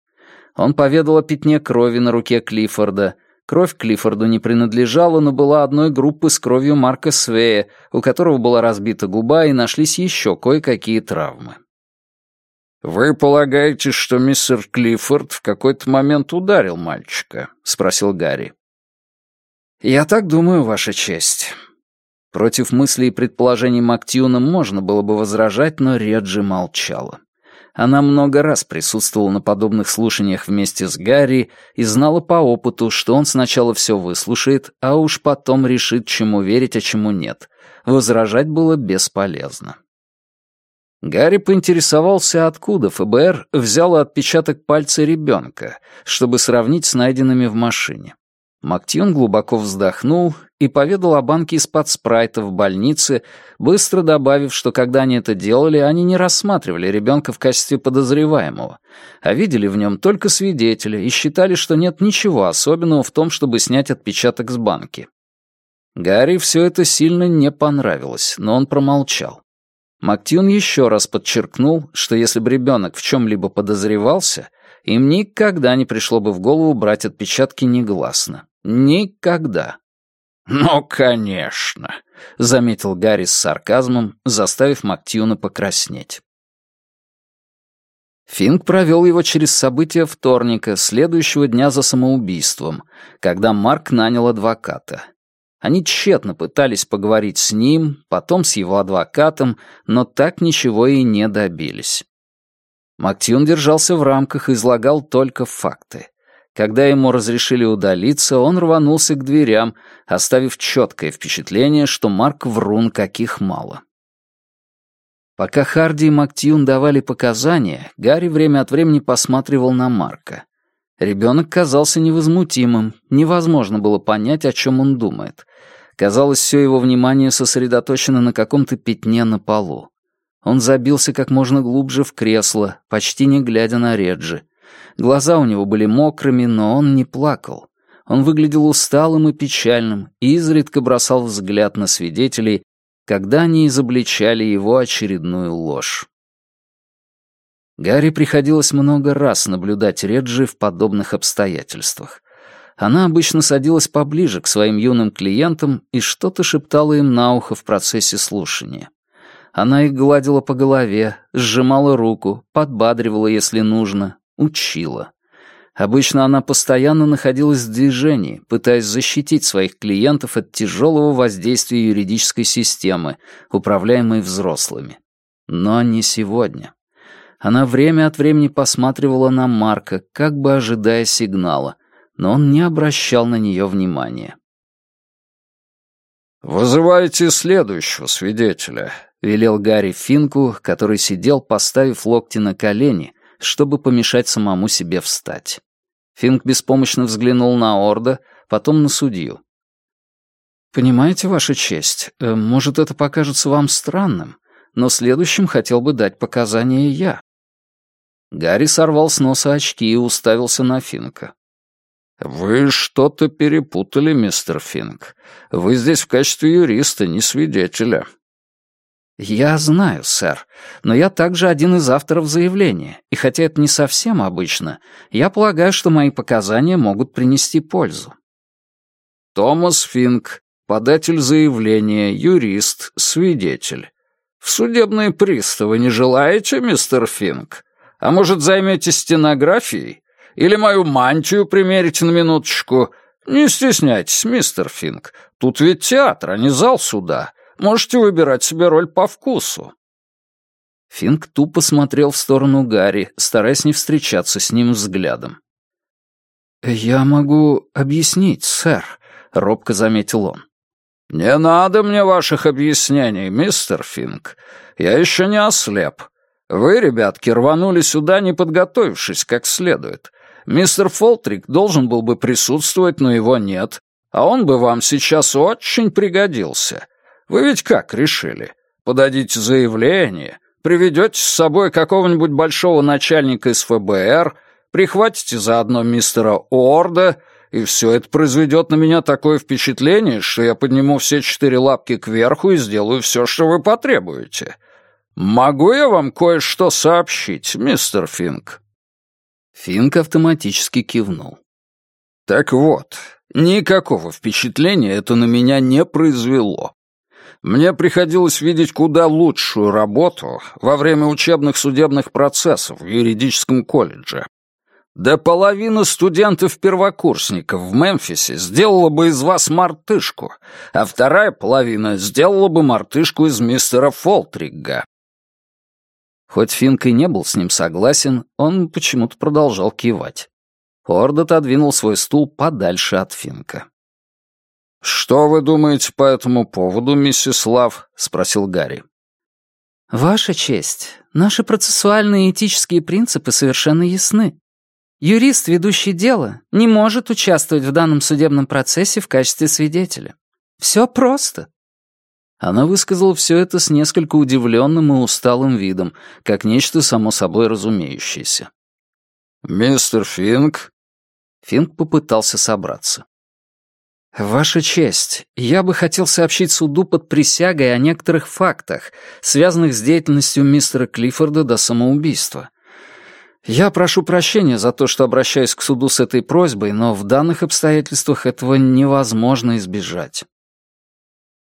Он поведал о пятне крови на руке Клиффорда. Кровь Клиффорду не принадлежала, но была одной группы с кровью Марка Свея, у которого была разбита губа и нашлись еще кое-какие травмы. «Вы полагаете, что мистер Клиффорд в какой-то момент ударил мальчика?» — спросил Гарри. «Я так думаю, Ваша честь». Против мыслей и предположений Мактьюна можно было бы возражать, но Реджи молчала. Она много раз присутствовала на подобных слушаниях вместе с Гарри и знала по опыту, что он сначала все выслушает, а уж потом решит, чему верить, а чему нет. Возражать было бесполезно. Гарри поинтересовался, откуда ФБР взяло отпечаток пальца ребенка, чтобы сравнить с найденными в машине. Мактьон глубоко вздохнул и поведал о банке из-под спрайта в больнице, быстро добавив, что когда они это делали, они не рассматривали ребенка в качестве подозреваемого, а видели в нем только свидетеля и считали, что нет ничего особенного в том, чтобы снять отпечаток с банки. Гарри все это сильно не понравилось, но он промолчал. Мактьюн еще раз подчеркнул, что если бы ребенок в чем-либо подозревался, им никогда не пришло бы в голову брать отпечатки негласно. Никогда. «Ну, конечно», — заметил Гарри с сарказмом, заставив Мактьюна покраснеть. Финк провел его через события вторника, следующего дня за самоубийством, когда Марк нанял адвоката. Они тщетно пытались поговорить с ним, потом с его адвокатом, но так ничего и не добились. Мактьюн держался в рамках и излагал только факты. Когда ему разрешили удалиться, он рванулся к дверям, оставив четкое впечатление, что Марк врун каких мало. Пока Харди и Мактьюн давали показания, Гарри время от времени посматривал на Марка. Ребенок казался невозмутимым, невозможно было понять, о чем он думает. Казалось, все его внимание сосредоточено на каком-то пятне на полу. Он забился как можно глубже в кресло, почти не глядя на Реджи. Глаза у него были мокрыми, но он не плакал. Он выглядел усталым и печальным и изредка бросал взгляд на свидетелей, когда они изобличали его очередную ложь. Гарри приходилось много раз наблюдать Реджи в подобных обстоятельствах. Она обычно садилась поближе к своим юным клиентам и что-то шептала им на ухо в процессе слушания. Она их гладила по голове, сжимала руку, подбадривала, если нужно, учила. Обычно она постоянно находилась в движении, пытаясь защитить своих клиентов от тяжелого воздействия юридической системы, управляемой взрослыми. Но не сегодня. Она время от времени посматривала на Марка, как бы ожидая сигнала, но он не обращал на нее внимания. «Вызывайте следующего свидетеля», — велел Гарри Финку, который сидел, поставив локти на колени, чтобы помешать самому себе встать. Финк беспомощно взглянул на Орда, потом на судью. «Понимаете, Ваша честь, э, может, это покажется вам странным, но следующим хотел бы дать показания я». Гарри сорвал с носа очки и уставился на Финка. «Вы что-то перепутали, мистер Финк. Вы здесь в качестве юриста, не свидетеля». «Я знаю, сэр, но я также один из авторов заявления, и хотя это не совсем обычно, я полагаю, что мои показания могут принести пользу». «Томас Финк, податель заявления, юрист, свидетель. В судебные приставы не желаете, мистер Финк? А может, займетесь стенографией? Или мою мантию примерите на минуточку? Не стесняйтесь, мистер Финк. Тут ведь театр, а не зал суда. Можете выбирать себе роль по вкусу». Финк тупо смотрел в сторону Гарри, стараясь не встречаться с ним взглядом. «Я могу объяснить, сэр», — робко заметил он. «Не надо мне ваших объяснений, мистер Финк. Я еще не ослеп. Вы, ребятки, рванули сюда, не подготовившись как следует. Мистер Фолтрик должен был бы присутствовать, но его нет, а он бы вам сейчас очень пригодился. Вы ведь как решили? Подадите заявление, приведете с собой какого-нибудь большого начальника из ФБР, прихватите заодно мистера Орда, и все это произведет на меня такое впечатление, что я подниму все четыре лапки кверху и сделаю все, что вы потребуете. Могу я вам кое-что сообщить, мистер Финк?» Финк автоматически кивнул. «Так вот, никакого впечатления это на меня не произвело. Мне приходилось видеть куда лучшую работу во время учебных судебных процессов в юридическом колледже. Да половина студентов-первокурсников в Мемфисе сделала бы из вас мартышку, а вторая половина сделала бы мартышку из мистера Фолтригга. Хоть Финк и не был с ним согласен, он почему-то продолжал кивать. Форд отодвинул свой стул подальше от Финка. «Что вы думаете по этому поводу, миссис Лав?» — спросил Гарри. «Ваша честь, наши процессуальные и этические принципы совершенно ясны. Юрист, ведущий дело, не может участвовать в данном судебном процессе в качестве свидетеля. Все просто. Она высказала все это с несколько удивленным и усталым видом, как нечто само собой разумеющееся. «Мистер Финк?» Финк попытался собраться. «Ваша честь, я бы хотел сообщить суду под присягой о некоторых фактах, связанных с деятельностью мистера Клиффорда до самоубийства. Я прошу прощения за то, что обращаюсь к суду с этой просьбой, но в данных обстоятельствах этого невозможно избежать».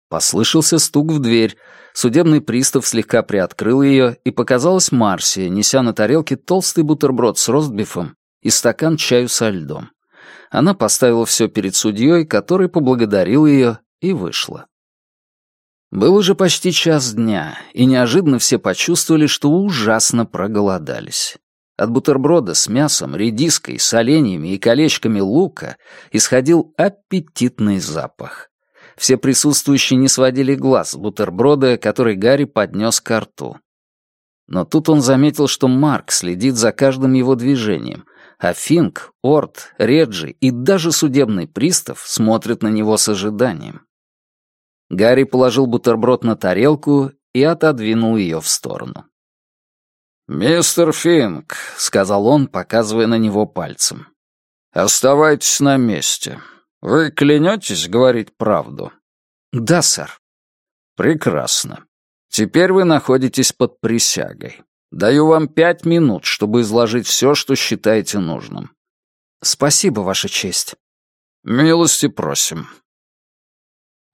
Послышался стук в дверь. Судебный пристав слегка приоткрыл ее, и показалась Марсия, неся на тарелке толстый бутерброд с ростбифом и стакан чаю со льдом. Она поставила все перед судьей, который поблагодарил ее и вышла. Был уже почти час дня, и неожиданно все почувствовали, что ужасно проголодались. От бутерброда с мясом, редиской, соленьями и колечками лука исходил аппетитный запах. Все присутствующие не сводили глаз с бутерброда, который Гарри поднес к рту. Но тут он заметил, что Марк следит за каждым его движением, а Финк, Орт, Реджи и даже судебный пристав смотрят на него с ожиданием. Гарри положил бутерброд на тарелку и отодвинул ее в сторону. «Мистер Финк», — сказал он, показывая на него пальцем, — «оставайтесь на месте. Вы клянетесь говорить правду?» «Да, сэр». «Прекрасно. Теперь вы находитесь под присягой. Даю вам пять минут, чтобы изложить все, что считаете нужным». «Спасибо, Ваша честь». «Милости просим».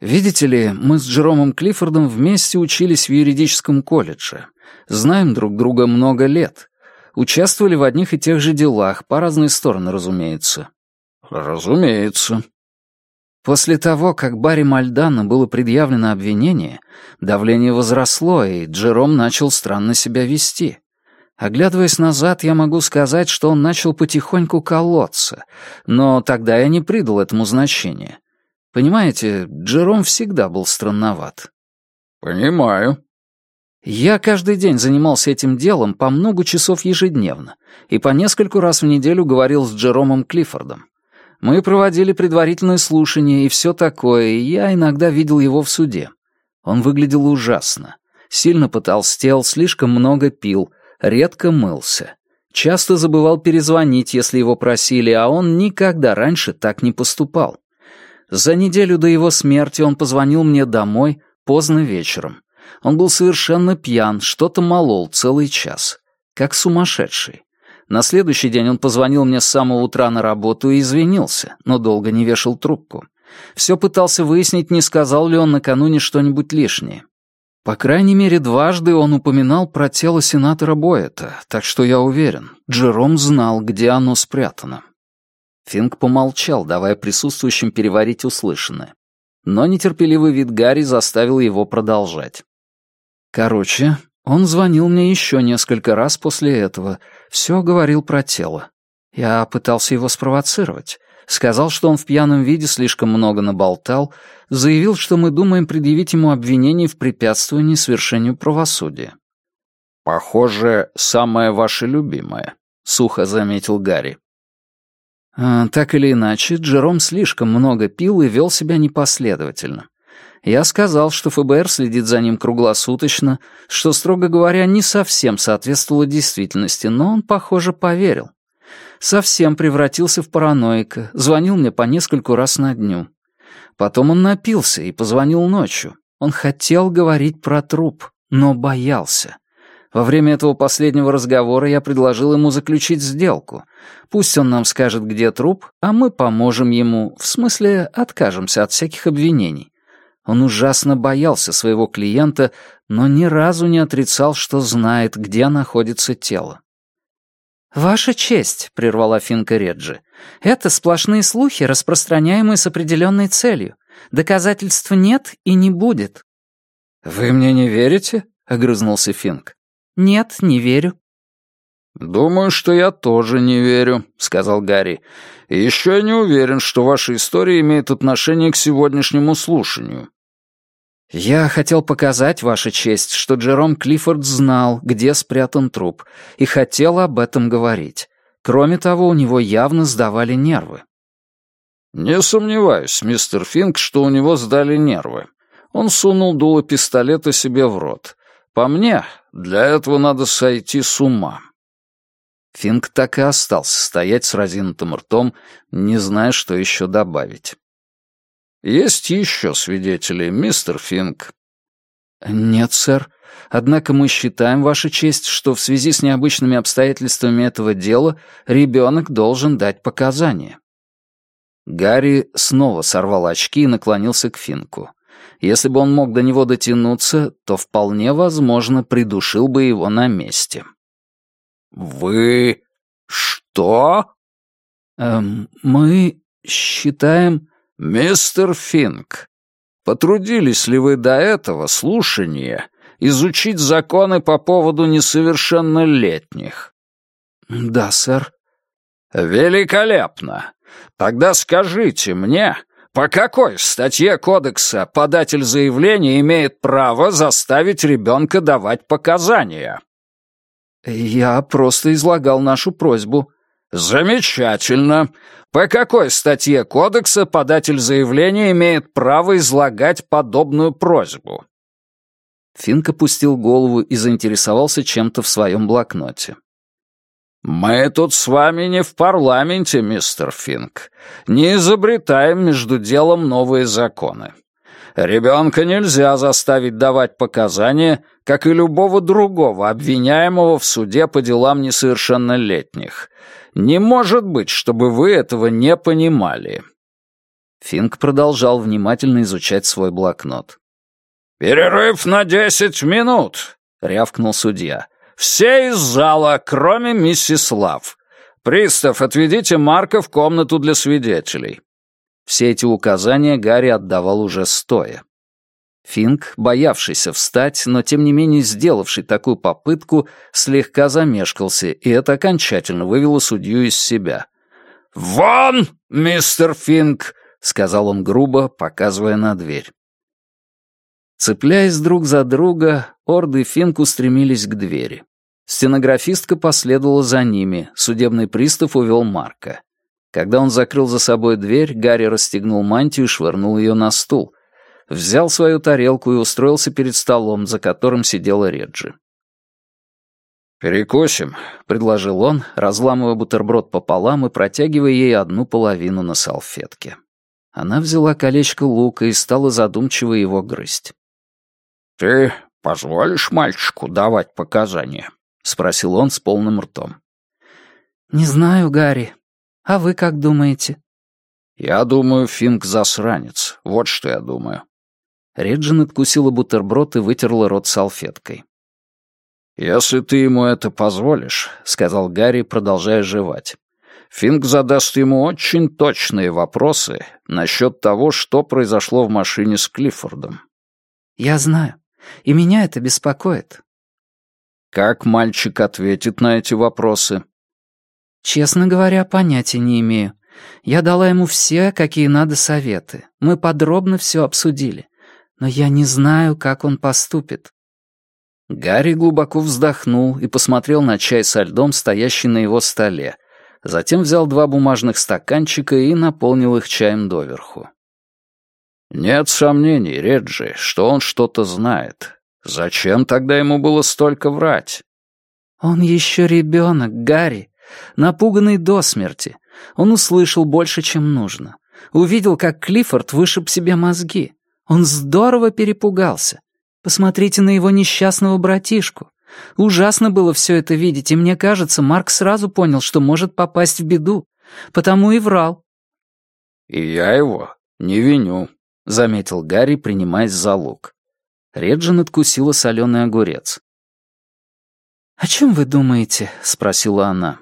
«Видите ли, мы с Джеромом Клиффордом вместе учились в юридическом колледже. Знаем друг друга много лет. Участвовали в одних и тех же делах, по разные стороны, разумеется». «Разумеется», После того, как Барри Мальдана было предъявлено обвинение, давление возросло, и Джером начал странно себя вести. Оглядываясь назад, я могу сказать, что он начал потихоньку колоться, но тогда я не придал этому значения. Понимаете, Джером всегда был странноват. «Понимаю». Я каждый день занимался этим делом по много часов ежедневно и по нескольку раз в неделю говорил с Джеромом Клиффордом. Мы проводили предварительное слушание и все такое, и я иногда видел его в суде. Он выглядел ужасно. Сильно потолстел, слишком много пил, редко мылся. Часто забывал перезвонить, если его просили, а он никогда раньше так не поступал. За неделю до его смерти он позвонил мне домой поздно вечером. Он был совершенно пьян, что-то молол целый час. Как сумасшедший. На следующий день он позвонил мне с самого утра на работу и извинился, но долго не вешал трубку. Все пытался выяснить, не сказал ли он накануне что-нибудь лишнее. По крайней мере, дважды он упоминал про тело сенатора Боэта, так что я уверен, Джером знал, где оно спрятано. Финк помолчал, давая присутствующим переварить услышанное. Но нетерпеливый вид Гарри заставил его продолжать. Короче, он звонил мне еще несколько раз после этого, все говорил про тело. Я пытался его спровоцировать. Сказал, что он в пьяном виде слишком много наболтал, заявил, что мы думаем предъявить ему обвинение в препятствовании совершению правосудия. «Похоже, самое ваше любимое», — сухо заметил Гарри. А, так или иначе, Джером слишком много пил и вел себя непоследовательно. Я сказал, что ФБР следит за ним круглосуточно, что, строго говоря, не совсем соответствовало действительности, но он, похоже, поверил. Совсем превратился в параноика, звонил мне по нескольку раз на дню. Потом он напился и позвонил ночью. Он хотел говорить про труп, но боялся. Во время этого последнего разговора я предложил ему заключить сделку. Пусть он нам скажет, где труп, а мы поможем ему, в смысле, откажемся от всяких обвинений. Он ужасно боялся своего клиента, но ни разу не отрицал, что знает, где находится тело. «Ваша честь», — прервала Финка Реджи, — «это сплошные слухи, распространяемые с определенной целью. Доказательств нет и не будет». «Вы мне не верите?» — огрызнулся Финк. «Нет, не верю». «Думаю, что я тоже не верю», — сказал Гарри. «И еще я не уверен, что ваша история имеет отношение к сегодняшнему слушанию». «Я хотел показать, Ваша честь, что Джером Клиффорд знал, где спрятан труп, и хотел об этом говорить. Кроме того, у него явно сдавали нервы». «Не сомневаюсь, мистер Финк, что у него сдали нервы. Он сунул дуло пистолета себе в рот. По мне, для этого надо сойти с ума». Финк так и остался стоять с разинутым ртом, не зная, что еще добавить. «Есть еще свидетели, мистер Финк?» «Нет, сэр. Однако мы считаем, Ваша честь, что в связи с необычными обстоятельствами этого дела ребенок должен дать показания». Гарри снова сорвал очки и наклонился к Финку. Если бы он мог до него дотянуться, то вполне возможно придушил бы его на месте. «Вы... что?» «Эм, мы считаем...» «Мистер Финк, потрудились ли вы до этого слушания изучить законы по поводу несовершеннолетних?» «Да, сэр». «Великолепно! Тогда скажите мне, по какой статье кодекса податель заявления имеет право заставить ребенка давать показания?» «Я просто излагал нашу просьбу». «Замечательно. По какой статье кодекса податель заявления имеет право излагать подобную просьбу?» Финк опустил голову и заинтересовался чем-то в своем блокноте. «Мы тут с вами не в парламенте, мистер Финк. Не изобретаем между делом новые законы. Ребенка нельзя заставить давать показания, как и любого другого обвиняемого в суде по делам несовершеннолетних. Не может быть, чтобы вы этого не понимали». Финк продолжал внимательно изучать свой блокнот. «Перерыв на десять минут!» — рявкнул судья. «Все из зала, кроме миссис Лав. Пристав, отведите Марка в комнату для свидетелей». Все эти указания Гарри отдавал уже стоя. Финк, боявшийся встать, но тем не менее сделавший такую попытку, слегка замешкался, и это окончательно вывело судью из себя. «Вон, мистер Финк!» — сказал он грубо, показывая на дверь. Цепляясь друг за друга, орды Финк устремились к двери. Стенографистка последовала за ними, судебный пристав увел Марка. Когда он закрыл за собой дверь, Гарри расстегнул мантию и швырнул ее на стул. Взял свою тарелку и устроился перед столом, за которым сидела Реджи. «Перекусим», — предложил он, разламывая бутерброд пополам и протягивая ей одну половину на салфетке. Она взяла колечко лука и стала задумчиво его грызть. «Ты позволишь мальчику давать показания?» — спросил он с полным ртом. «Не знаю, Гарри. А вы как думаете?» «Я думаю, Финк засранец. Вот что я думаю». Реджин откусила бутерброд и вытерла рот салфеткой. «Если ты ему это позволишь», — сказал Гарри, продолжая жевать, «Финк задаст ему очень точные вопросы насчет того, что произошло в машине с Клиффордом». «Я знаю, и меня это беспокоит». «Как мальчик ответит на эти вопросы?» «Честно говоря, понятия не имею. Я дала ему все, какие надо советы. Мы подробно все обсудили. Но я не знаю, как он поступит». Гарри глубоко вздохнул и посмотрел на чай со льдом, стоящий на его столе. Затем взял два бумажных стаканчика и наполнил их чаем доверху. «Нет сомнений, Реджи, что он что-то знает. Зачем тогда ему было столько врать?» «Он еще ребенок, Гарри напуганный до смерти. Он услышал больше, чем нужно. Увидел, как Клиффорд вышиб себе мозги. Он здорово перепугался. Посмотрите на его несчастного братишку. Ужасно было все это видеть, и мне кажется, Марк сразу понял, что может попасть в беду. Потому и врал. «И я его не виню», — заметил Гарри, принимаясь за лук. Реджин откусила соленый огурец. «О чем вы думаете?» — спросила она.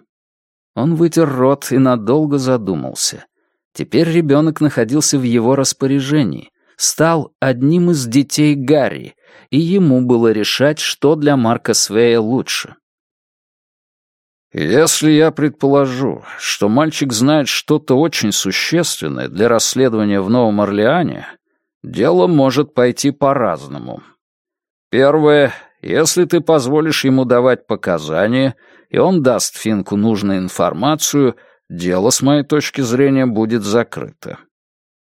Он вытер рот и надолго задумался. Теперь ребенок находился в его распоряжении, стал одним из детей Гарри, и ему было решать, что для Марка Свея лучше. «Если я предположу, что мальчик знает что-то очень существенное для расследования в Новом Орлеане, дело может пойти по-разному. Первое, если ты позволишь ему давать показания — и он даст Финку нужную информацию, дело, с моей точки зрения, будет закрыто.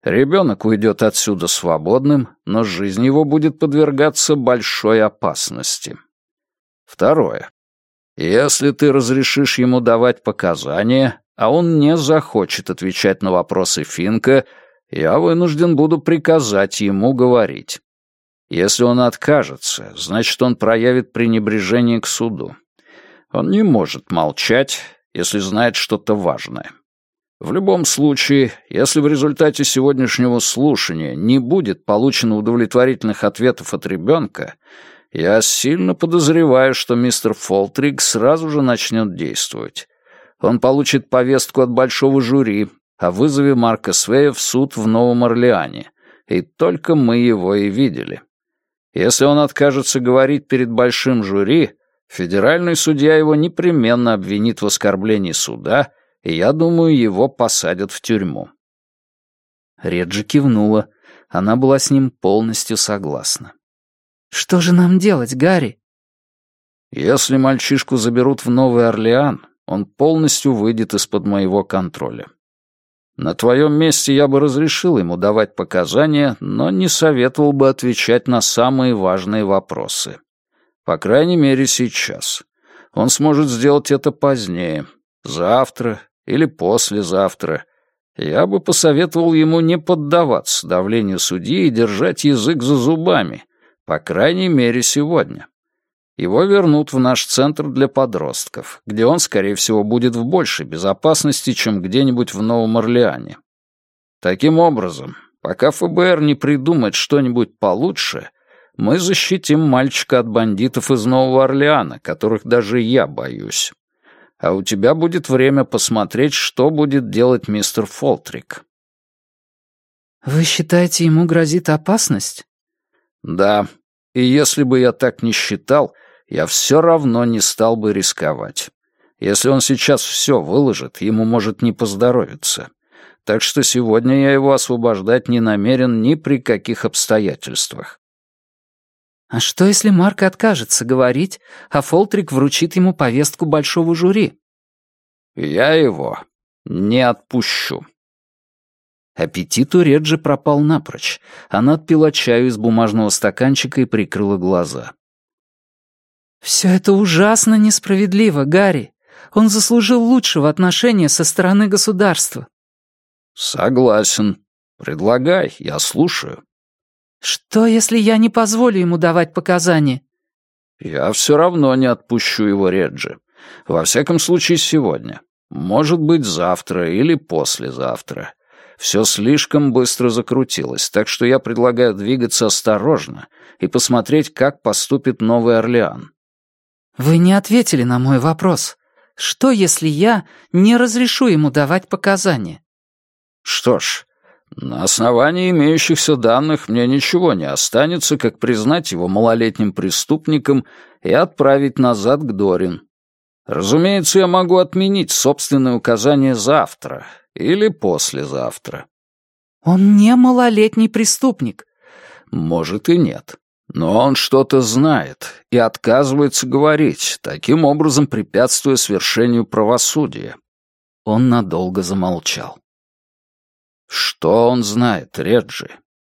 Ребенок уйдет отсюда свободным, но жизнь его будет подвергаться большой опасности. Второе. Если ты разрешишь ему давать показания, а он не захочет отвечать на вопросы Финка, я вынужден буду приказать ему говорить. Если он откажется, значит, он проявит пренебрежение к суду. Он не может молчать, если знает что-то важное. В любом случае, если в результате сегодняшнего слушания не будет получено удовлетворительных ответов от ребенка, я сильно подозреваю, что мистер Фолтриг сразу же начнет действовать. Он получит повестку от большого жюри о вызове Марка Свея в суд в Новом Орлеане, и только мы его и видели. Если он откажется говорить перед большим жюри, Федеральный судья его непременно обвинит в оскорблении суда, и я думаю, его посадят в тюрьму. Реджи кивнула. Она была с ним полностью согласна. «Что же нам делать, Гарри?» «Если мальчишку заберут в Новый Орлеан, он полностью выйдет из-под моего контроля. На твоем месте я бы разрешил ему давать показания, но не советовал бы отвечать на самые важные вопросы. По крайней мере, сейчас. Он сможет сделать это позднее, завтра или послезавтра. Я бы посоветовал ему не поддаваться давлению судьи и держать язык за зубами, по крайней мере, сегодня. Его вернут в наш центр для подростков, где он, скорее всего, будет в большей безопасности, чем где-нибудь в Новом Орлеане. Таким образом, пока ФБР не придумает что-нибудь получше, мы защитим мальчика от бандитов из Нового Орлеана, которых даже я боюсь. А у тебя будет время посмотреть, что будет делать мистер Фолтрик». «Вы считаете, ему грозит опасность?» Да, и если бы я так не считал, я все равно не стал бы рисковать. Если он сейчас все выложит, ему может не поздоровиться. Так что сегодня я его освобождать не намерен ни при каких обстоятельствах. А что, если Марк откажется говорить, а Фолтрик вручит ему повестку большого жюри? Я его не отпущу. Аппетит у Реджи пропал напрочь. Она отпила чаю из бумажного стаканчика и прикрыла глаза. «Все это ужасно несправедливо, Гарри. Он заслужил лучшего отношения со стороны государства». «Согласен. Предлагай, я слушаю». «Что, если я не позволю ему давать показания?» «Я все равно не отпущу его, Реджи. Во всяком случае, сегодня. Может быть, завтра или послезавтра. Все слишком быстро закрутилось, так что я предлагаю двигаться осторожно и посмотреть, как поступит Новый Орлеан. Вы не ответили на мой вопрос. Что, если я не разрешу ему давать показания? Что ж, на основании имеющихся данных мне ничего не останется, как признать его малолетним преступником и отправить назад к Дорин. Разумеется, я могу отменить собственные указания завтра или послезавтра. Он не малолетний преступник. Может и нет. Но он что-то знает и отказывается говорить, таким образом препятствуя свершению правосудия. Он надолго замолчал. Что он знает, Реджи?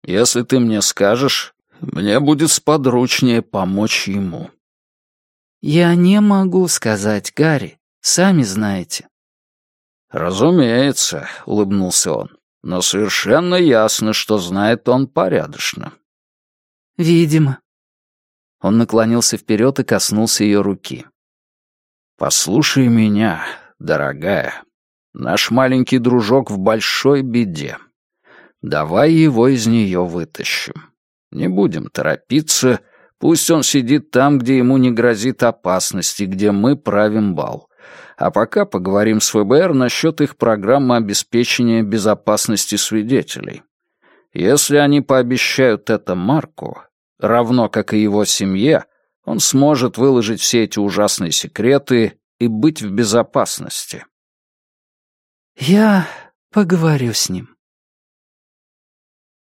Если ты мне скажешь, мне будет сподручнее помочь ему. Я не могу сказать, Гарри, сами знаете. Разумеется, улыбнулся он, но совершенно ясно, что знает он порядочно. Видимо. Он наклонился вперед и коснулся ее руки. «Послушай меня, дорогая. Наш маленький дружок в большой беде. Давай его из нее вытащим. Не будем торопиться, пусть он сидит там, где ему не грозит опасности, где мы правим бал. А пока поговорим с ФБР насчет их программы обеспечения безопасности свидетелей. Если они пообещают это Марку, равно как и его семье, он сможет выложить все эти ужасные секреты и быть в безопасности. «Я поговорю с ним»,